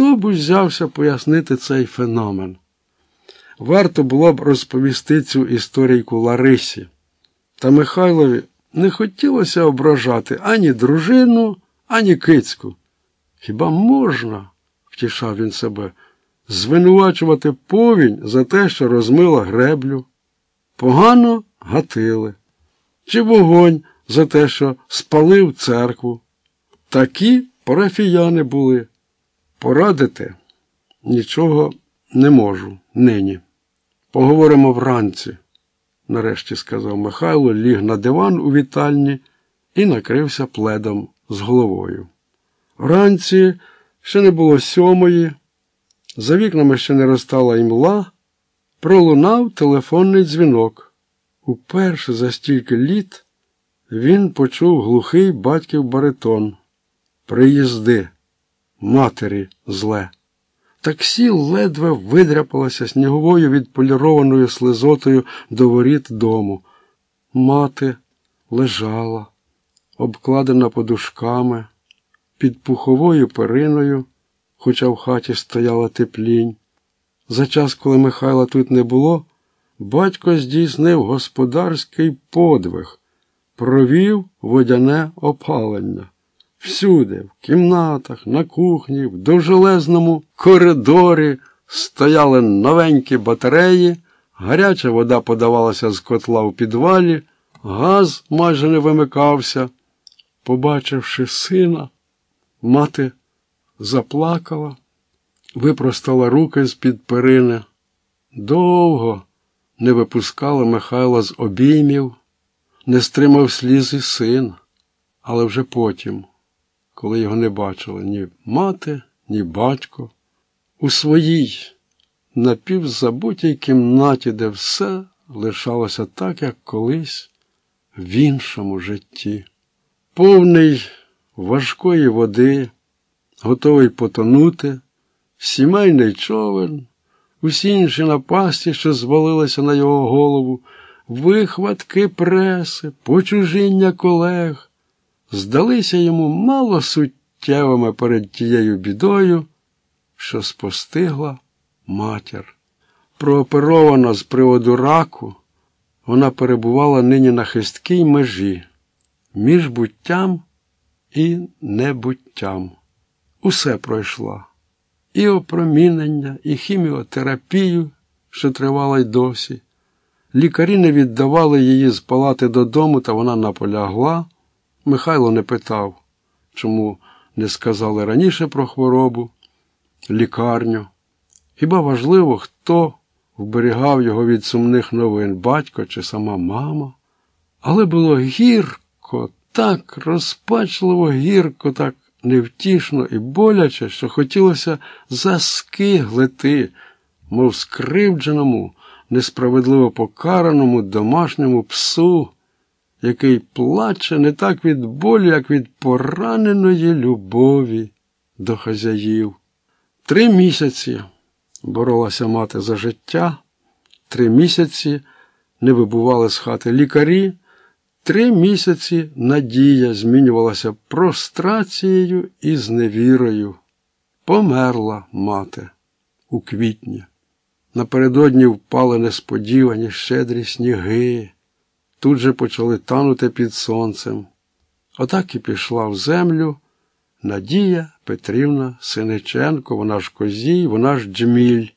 хто б узявся пояснити цей феномен? Варто було б розповісти цю історійку Ларисі. Та Михайлові не хотілося ображати ані дружину, ані кицьку. Хіба можна, втішав він себе, звинувачувати повінь за те, що розмила греблю? Погано гатили, чи вогонь за те, що спалив церкву. Такі парафіяни були. Порадити нічого не можу нині. Поговоримо вранці, нарешті сказав Михайло, ліг на диван у вітальні і накрився пледом з головою. Вранці ще не було сьомої, за вікнами ще не розтала імла, пролунав телефонний дзвінок. Уперше за стільки літ він почув глухий батьків баритон. Приїзди, матері зле. Таксі ледве видряпалося сніговою відполірованою слизотою до воріт дому. Мати лежала, обкладена подушками, під пуховою периною, хоча в хаті стояла теплінь. За час, коли Михайла тут не було, батько здійснив господарський подвиг, провів водяне опалення. Всюди, в кімнатах, на кухні, в довжелезному коридорі стояли новенькі батареї, гаряча вода подавалася з котла у підвалі, газ майже не вимикався. Побачивши сина, мати заплакала, випростала руки з-під перини. Довго не випускала Михайла з обіймів, не стримав сліз і син, але вже потім коли його не бачили ні мати, ні батько. У своїй напівзабутій кімнаті, де все лишалося так, як колись, в іншому житті, повний важкої води, готовий потонути, сімейний човен, усі інші напасті, що звалилися на його голову, вихватки преси, почужіння колег здалися йому мало суттєвими перед тією бідою, що спостигла матір. Прооперована з приводу раку, вона перебувала нині на хисткій межі між буттям і небуттям. Усе пройшла. І опромінення, і хіміотерапію, що тривала й досі. Лікарі не віддавали її з палати додому, та вона наполягла. Михайло не питав, чому не сказали раніше про хворобу, лікарню. Хіба важливо, хто вберігав його від сумних новин, батько чи сама мама? Але було гірко, так розпачливо гірко, так невтішно і боляче, що хотілося заскиглити, мов скривдженому, несправедливо покараному домашньому псу який плаче не так від болю, як від пораненої любові до хазяїв. Три місяці боролася мати за життя, три місяці не вибували з хати лікарі, три місяці надія змінювалася прострацією і зневірою. Померла мати у квітні. Напередодні впали несподівані щедрі сніги тут же почали танути під сонцем. Отак і пішла в землю Надія Петрівна Синиченко, вона ж козій, вона ж джміль,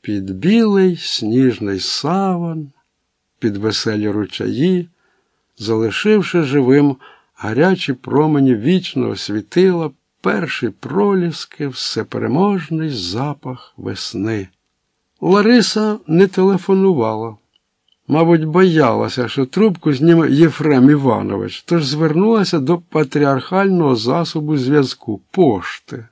під білий сніжний саван, під веселі ручаї, залишивши живим гарячі промені вічного світила, перші проліски, всепереможний запах весни. Лариса не телефонувала. Мабуть, боялася, що трубку зніме Єфрем Іванович, тож звернулася до патріархального засобу зв'язку пошти.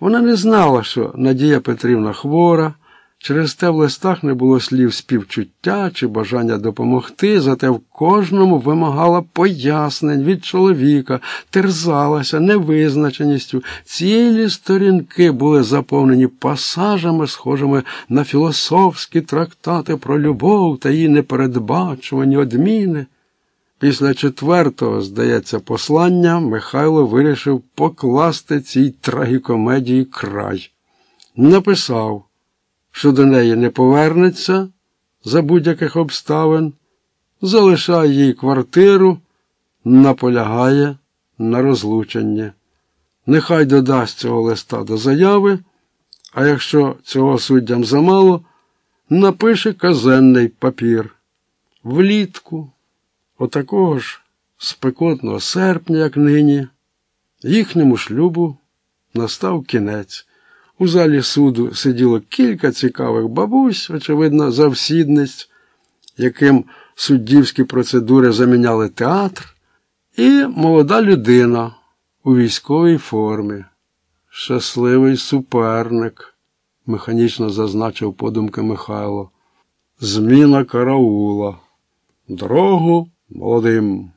Вона не знала, що Надія Петрівна хвора. Через те в листах не було слів співчуття чи бажання допомогти, зате в кожному вимагала пояснень від чоловіка, терзалася невизначеністю. Цілі сторінки були заповнені пасажами, схожими на філософські трактати про любов та її непередбачувані одміни. Після четвертого, здається, послання Михайло вирішив покласти цій трагікомедії край. написав, що до неї не повернеться за будь-яких обставин, залишає їй квартиру, наполягає на розлученні. Нехай додасть цього листа до заяви, а якщо цього суддям замало, напише казенний папір. Влітку, отакого ж спекотного серпня, як нині, їхньому шлюбу настав кінець. У залі суду сиділо кілька цікавих бабусь, очевидно, завсідниць, яким суддівські процедури заміняли театр, і молода людина у військовій формі. Щасливий суперник, механічно зазначив подумки Михайло. Зміна караула. Дорогу молодим.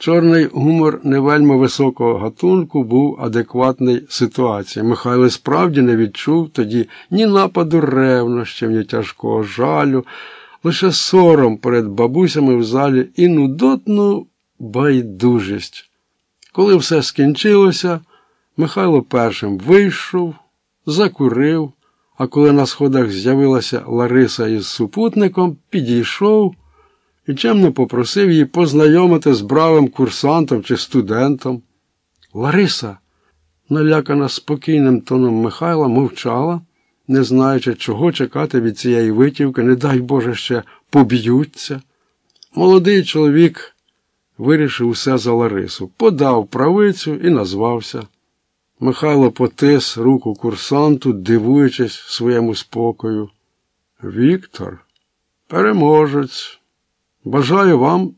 Чорний гумор не вельми високого гатунку був адекватний ситуації. Михайло справді не відчув тоді ні нападу ревнощів, ні тяжкого жалю, лише сором перед бабусями в залі і нудотну байдужість. Коли все скінчилося, Михайло першим вийшов, закурив, а коли на сходах з'явилася Лариса із супутником, підійшов і чемно попросив її познайомити з бравим курсантом чи студентом. Лариса, налякана спокійним тоном Михайла, мовчала, не знаючи, чого чекати від цієї витівки, не дай Боже, ще поб'ються. Молодий чоловік вирішив усе за Ларису, подав правицю і назвався. Михайло потис руку курсанту, дивуючись своєму спокою. Віктор, переможець. Бажаю вам,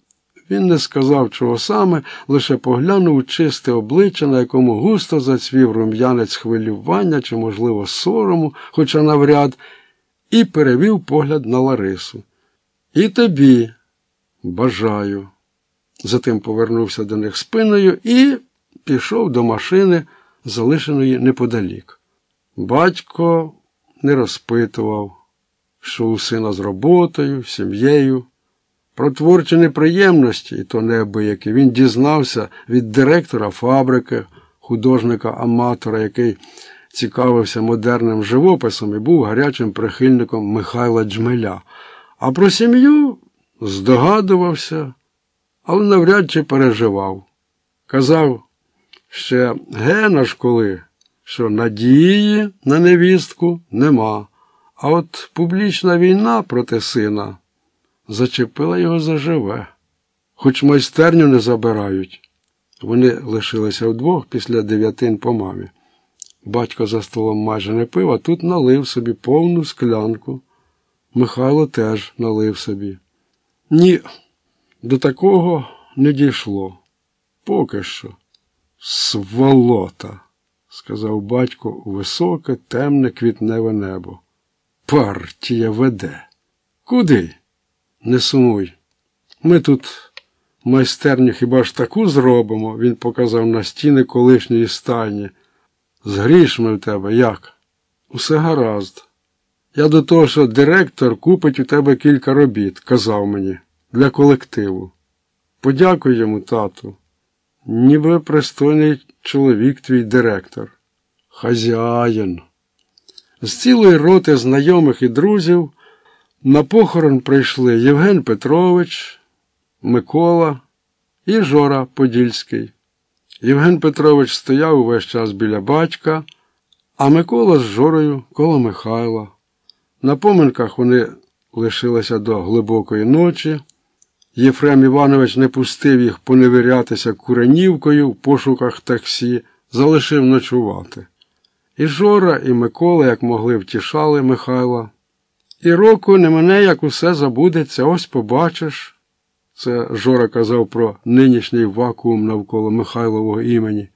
він не сказав, чого саме, лише поглянув чисте обличчя, на якому густо зацвів рум'янець хвилювання чи, можливо, сорому, хоча навряд, і перевів погляд на Ларису. І тобі бажаю. Затим повернувся до них спиною і пішов до машини, залишеної неподалік. Батько не розпитував, що у сина з роботою, сім'єю. Про творчі неприємності, і то неабиякі, він дізнався від директора фабрики, художника-аматора, який цікавився модерним живописом і був гарячим прихильником Михайла Джмеля. А про сім'ю здогадувався, але навряд чи переживав. Казав ще гена ж коли, що надії на невістку нема, а от публічна війна проти сина зачепила його заживе, хоч майстерню не забирають. Вони лишилися вдвох після дев'ятин по мамі. Батько за столом майже не пив, а тут налив собі повну склянку. Михайло теж налив собі. Ні, до такого не дійшло. Поки що. Сволота, сказав батько у високе, темне квітневе небо. Партія веде. Куди? Не сумуй. Ми тут майстерню хіба ж таку зробимо, він показав на стіни колишньої стайні. З грішми в тебе як? Усе гаразд. Я до того, що директор купить у тебе кілька робіт, казав мені, для колективу. Подякуй йому, тату. Ніби пристойний чоловік твій директор. Хазяїн. З цілої роти знайомих і друзів. На похорон прийшли Євген Петрович, Микола і Жора Подільський. Євген Петрович стояв увесь час біля батька, а Микола з Жорою коло Михайла. На поминках вони лишилися до глибокої ночі. Єфрем Іванович не пустив їх поневірятися куренівкою в пошуках таксі, залишив ночувати. І Жора, і Микола, як могли, втішали Михайла. І року не мене, як усе забудеться, ось побачиш. Це Жора казав про нинішній вакуум навколо Михайлового імені.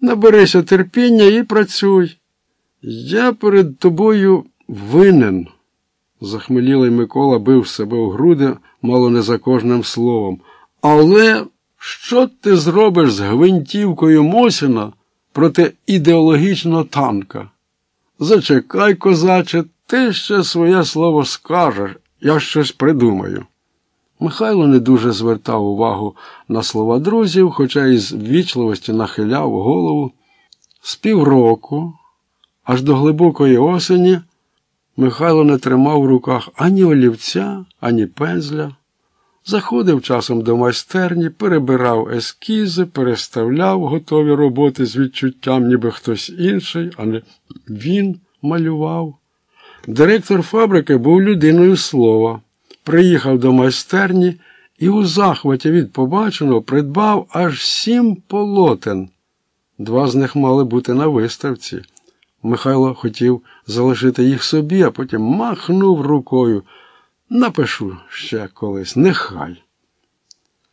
Наберися терпіння і працюй. Я перед тобою винен. Захмелілий Микола бив себе у груди, мало не за кожним словом. Але що ти зробиш з гвинтівкою Мосіна проти ідеологічного танка? Зачекай, козаче, ти ще своє слово скажеш, я щось придумаю. Михайло не дуже звертав увагу на слова друзів, хоча із ввічливості нахиляв голову. З півроку, Аж до глибокої осені Михайло не тримав в руках ані олівця, ані пензля. Заходив часом до майстерні, перебирав ескізи, переставляв готові роботи з відчуттям, ніби хтось інший, а не він малював. Директор фабрики був людиною слова. Приїхав до майстерні і у захваті від побаченого придбав аж сім полотен. Два з них мали бути на виставці. Михайло хотів залишити їх собі, а потім махнув рукою. Напишу ще колись, нехай.